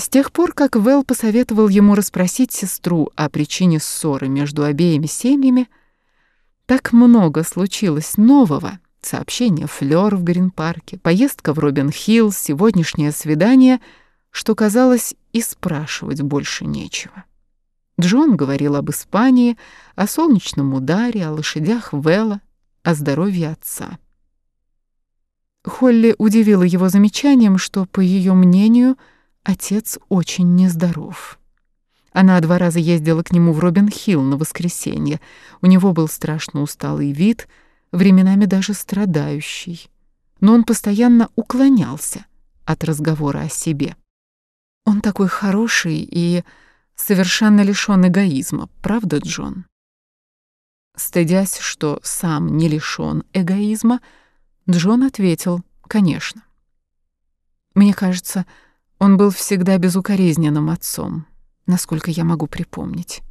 С тех пор, как Вэл посоветовал ему расспросить сестру о причине ссоры между обеими семьями, так много случилось нового. Сообщение Флёр в Грин-парке, поездка в Робин-Хилл, сегодняшнее свидание, что, казалось, и спрашивать больше нечего. Джон говорил об Испании, о солнечном ударе, о лошадях Вэлла, о здоровье отца. Холли удивила его замечанием, что, по ее мнению, отец очень нездоров. Она два раза ездила к нему в Робин-Хилл на воскресенье. У него был страшно усталый вид, временами даже страдающий. Но он постоянно уклонялся от разговора о себе. Он такой хороший и совершенно лишён эгоизма, правда, Джон? Стыдясь, что сам не лишён эгоизма, Джон ответил, конечно. Мне кажется, он был всегда безукоризненным отцом, насколько я могу припомнить.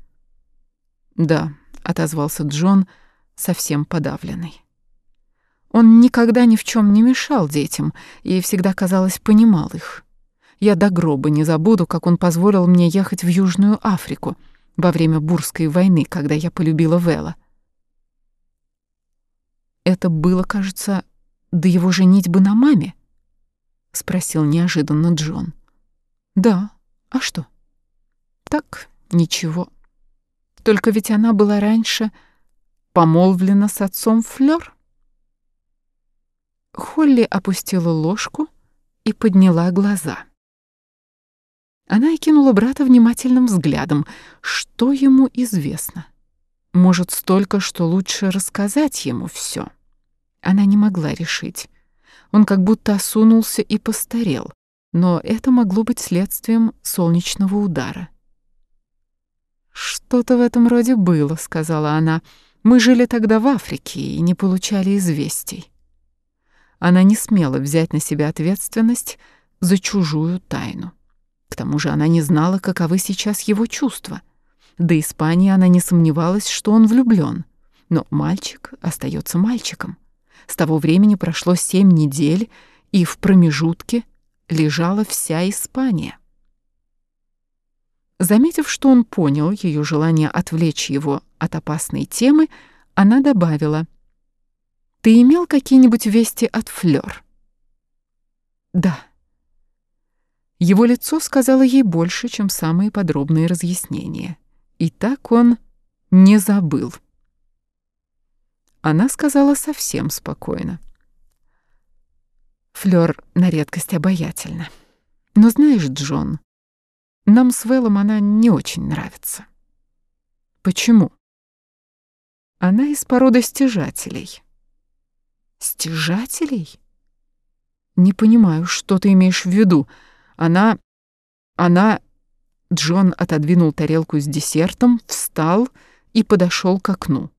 Да, отозвался Джон, совсем подавленный. Он никогда ни в чем не мешал детям и всегда, казалось, понимал их. Я до гроба не забуду, как он позволил мне ехать в Южную Африку во время Бурской войны, когда я полюбила Вела. Это было, кажется, до его женитьбы на маме? спросил неожиданно Джон. Да. А что? Так, ничего. Только ведь она была раньше помолвлена с отцом Флёр. Холли опустила ложку и подняла глаза. Она окинула брата внимательным взглядом. Что ему известно? Может, столько, что лучше рассказать ему все. Она не могла решить. Он как будто осунулся и постарел, но это могло быть следствием солнечного удара. «Что-то в этом роде было», — сказала она. «Мы жили тогда в Африке и не получали известий». Она не смела взять на себя ответственность за чужую тайну. К тому же она не знала, каковы сейчас его чувства. До Испании она не сомневалась, что он влюблён. Но мальчик остаётся мальчиком. С того времени прошло семь недель, и в промежутке лежала вся Испания. Заметив, что он понял её желание отвлечь его от опасной темы, она добавила, «Ты имел какие-нибудь вести от Флёр?» «Да», его лицо сказало ей больше, чем самые подробные разъяснения. И так он не забыл. Она сказала совсем спокойно. Флёр на редкость обаятельна. Но знаешь, Джон, нам с Вэллом она не очень нравится. Почему? Она из породы стяжателей. Стяжателей? Не понимаю, что ты имеешь в виду. Она... она... Джон отодвинул тарелку с десертом, встал и подошел к окну.